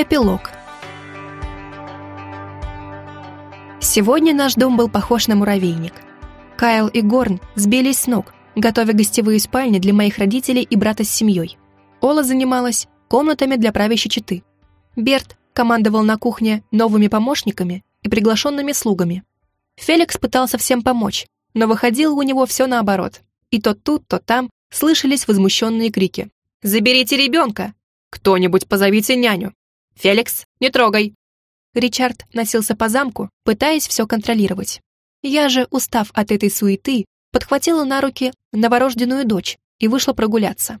Эпилог. Сегодня наш дом был похож на муравейник. Кайл и Горн сбились с ног, готовя гостевые спальни для моих родителей и брата с семьей. Ола занималась комнатами для правящей четы. Берт командовал на кухне новыми помощниками и приглашенными слугами. Феликс пытался всем помочь, но выходило у него все наоборот. И то тут, то там слышались возмущенные крики. «Заберите ребенка! Кто-нибудь позовите няню! Феликс, не трогай!» Ричард носился по замку, пытаясь все контролировать. Я же, устав от этой суеты, подхватила на руки новорожденную дочь и вышла прогуляться.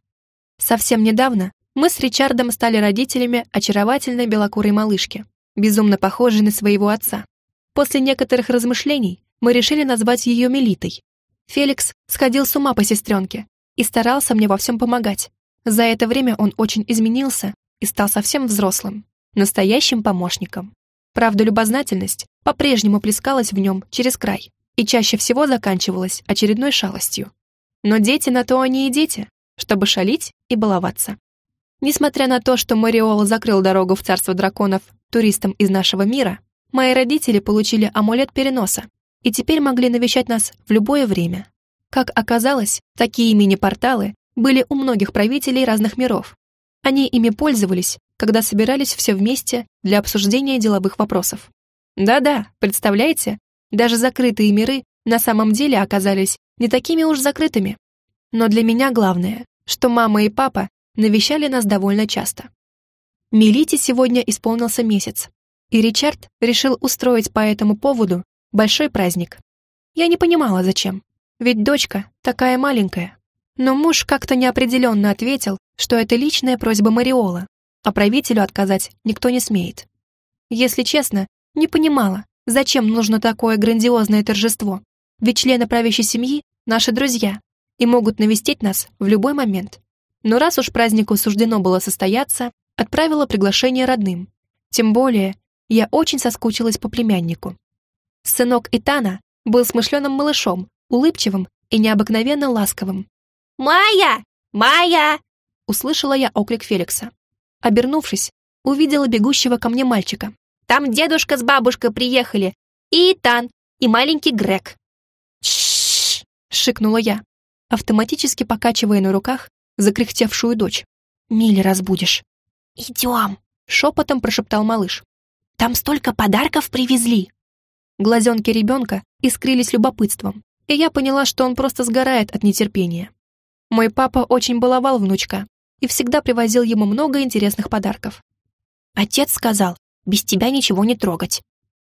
Совсем недавно мы с Ричардом стали родителями очаровательной белокурой малышки, безумно похожей на своего отца. После некоторых размышлений мы решили назвать ее Мелитой. Феликс сходил с ума по сестренке и старался мне во всем помогать. За это время он очень изменился и стал совсем взрослым, настоящим помощником. Правда, любознательность по-прежнему плескалась в нем через край и чаще всего заканчивалась очередной шалостью. Но дети на то они и дети, чтобы шалить и баловаться. Несмотря на то, что Мариола закрыл дорогу в царство драконов туристам из нашего мира, мои родители получили амулет переноса и теперь могли навещать нас в любое время. Как оказалось, такие мини-порталы были у многих правителей разных миров. Они ими пользовались, когда собирались все вместе для обсуждения деловых вопросов. Да-да, представляете, даже закрытые миры на самом деле оказались не такими уж закрытыми. Но для меня главное, что мама и папа навещали нас довольно часто. Мелите сегодня исполнился месяц, и Ричард решил устроить по этому поводу большой праздник. Я не понимала, зачем, ведь дочка такая маленькая. Но муж как-то неопределенно ответил, что это личная просьба Мариола, а правителю отказать никто не смеет. Если честно, не понимала, зачем нужно такое грандиозное торжество, ведь члены правящей семьи — наши друзья и могут навестить нас в любой момент. Но раз уж празднику суждено было состояться, отправила приглашение родным. Тем более, я очень соскучилась по племяннику. Сынок Итана был смышленым малышом, улыбчивым и необыкновенно ласковым. «Майя! Майя!» Услышала я оклик Феликса. Обернувшись, увидела бегущего ко мне мальчика. «Там дедушка с бабушкой приехали, и Итан, и маленький Грег». «Тш-ш-ш!» шикнула я, автоматически покачивая на руках закряхтевшую дочь. «Милли разбудишь». «Идем!» — шепотом прошептал малыш. «Там столько подарков привезли!» Глазенки ребенка искрились любопытством, и я поняла, что он просто сгорает от нетерпения. Мой папа очень баловал внучка и всегда привозил ему много интересных подарков. Отец сказал, без тебя ничего не трогать.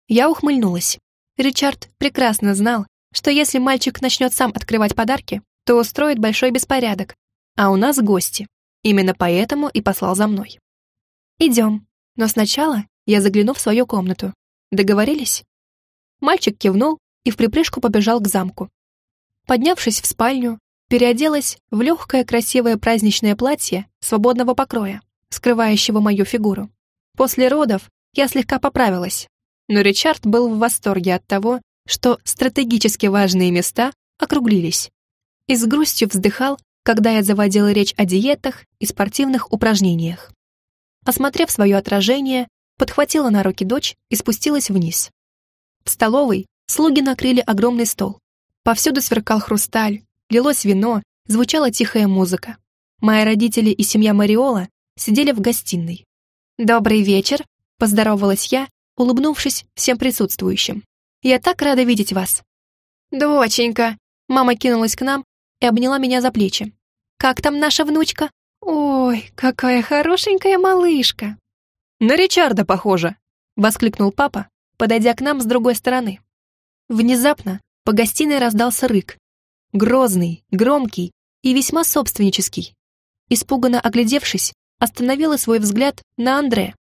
Я ухмыльнулась. Ричард прекрасно знал, что если мальчик начнет сам открывать подарки, то устроит большой беспорядок. А у нас гости. Именно поэтому и послал за мной. «Идем. Но сначала я загляну в свою комнату. Договорились?» Мальчик кивнул и в припрыжку побежал к замку. Поднявшись в спальню, переоделась в легкое красивое праздничное платье свободного покроя, скрывающего мою фигуру. После родов я слегка поправилась, но Ричард был в восторге от того, что стратегически важные места округлились. И с грустью вздыхал, когда я заводила речь о диетах и спортивных упражнениях. Осмотрев свое отражение, подхватила на руки дочь и спустилась вниз. В столовой слуги накрыли огромный стол. Повсюду сверкал хрусталь, лилось вино, звучала тихая музыка. Мои родители и семья Мариола сидели в гостиной. «Добрый вечер», — поздоровалась я, улыбнувшись всем присутствующим. «Я так рада видеть вас». «Доченька», — мама кинулась к нам и обняла меня за плечи. «Как там наша внучка?» «Ой, какая хорошенькая малышка!» «На Ричарда похоже!» — воскликнул папа, подойдя к нам с другой стороны. Внезапно по гостиной раздался рык, грозный, громкий и весьма собственнический. Испуганно оглядевшись, остановила свой взгляд на Андре.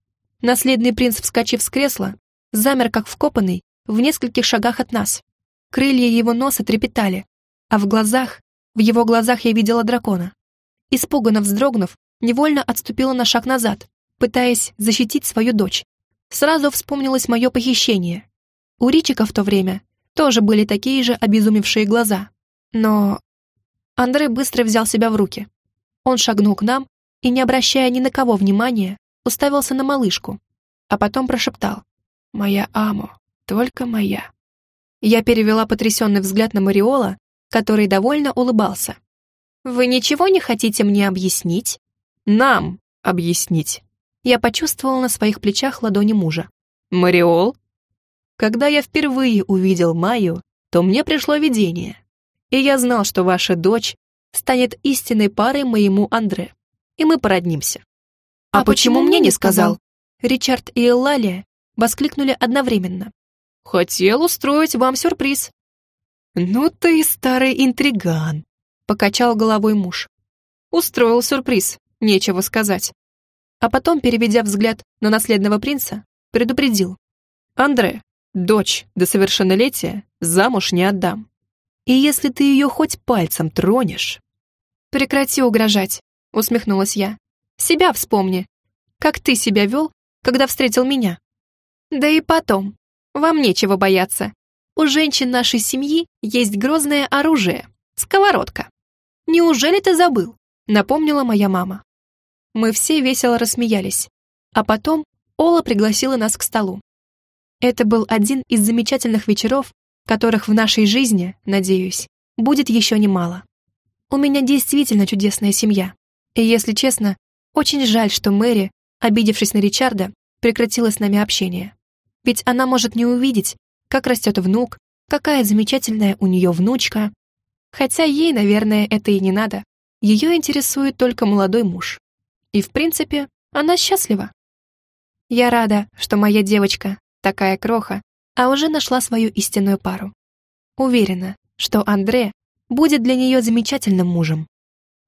Наследный принц, вскочив с кресла, замер как вкопанный в нескольких шагах от нас. Крылья его носа трепетали, а в глазах, в его глазах я видела дракона. Испуганно вздрогнув, невольно отступила на шаг назад, пытаясь защитить свою дочь. Сразу вспомнилось мое похищение. У Ричика в то время тоже были такие же обезумевшие глаза. Но... Андрей быстро взял себя в руки. Он шагнул к нам и, не обращая ни на кого внимания, уставился на малышку, а потом прошептал «Моя Амо, только моя». Я перевела потрясенный взгляд на Мариола, который довольно улыбался. «Вы ничего не хотите мне объяснить?» «Нам объяснить». Я почувствовала на своих плечах ладони мужа. «Мариол?» Когда я впервые увидел Майю, то мне пришло видение. И я знал, что ваша дочь станет истинной парой моему Андре. И мы породнимся. «А, а почему, мне не сказал?» Ричард и Эллалия воскликнули одновременно. «Хотел устроить вам сюрприз». «Ну ты старый интриган», — покачал головой муж. «Устроил сюрприз, нечего сказать». А потом, переведя взгляд на наследного принца, предупредил. «Андре, дочь до совершеннолетия замуж не отдам. И если ты ее хоть пальцем тронешь...» «Прекрати угрожать», — усмехнулась я. «Себя вспомни. Как ты себя вел, когда встретил меня? Да и потом, вам нечего бояться. У женщин нашей семьи есть грозное оружие — сковородка. Неужели ты забыл?» — напомнила моя мама. Мы все весело рассмеялись. А потом Ола пригласила нас к столу. Это был один из замечательных вечеров, которых в нашей жизни, надеюсь, будет еще немало. У меня действительно чудесная семья. И, если честно, очень жаль, что Мэри, обидевшись на Ричарда, прекратила с нами общение. Ведь она может не увидеть, как растет внук, какая замечательная у нее внучка. Хотя ей, наверное, это и не надо. Ее интересует только молодой муж. И, в принципе, она счастлива. Я рада, что моя девочка такая кроха, а уже нашла свою истинную пару. Уверена, что Андре будет для нее замечательным мужем.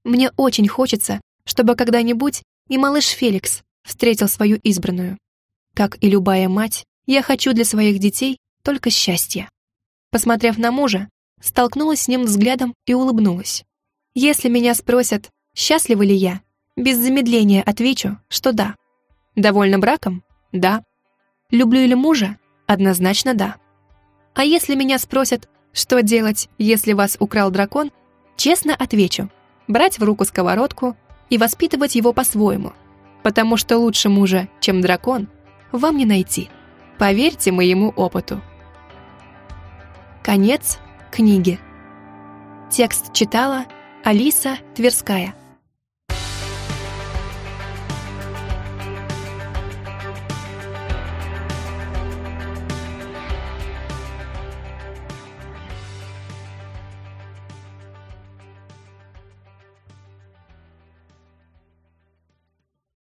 Мне очень хочется, чтобы когда-нибудь и малыш Феликс встретил свою избранную. Как и любая мать, я хочу для своих детей только счастья. Посмотрев на мужа, столкнулась с ним взглядом и улыбнулась. Если меня спросят, счастлива ли я, без замедления отвечу, что да. Довольна браком? Да. Люблю ли мужа? Однозначно да. А если меня спросят, что делать, если вас украл дракон, честно отвечу. Брать в руку сковородку и воспитывать его по-своему. Потому что лучше мужа, чем дракон, вам не найти. Поверьте моему опыту. Конец книги. Текст читала Алиса Тверская.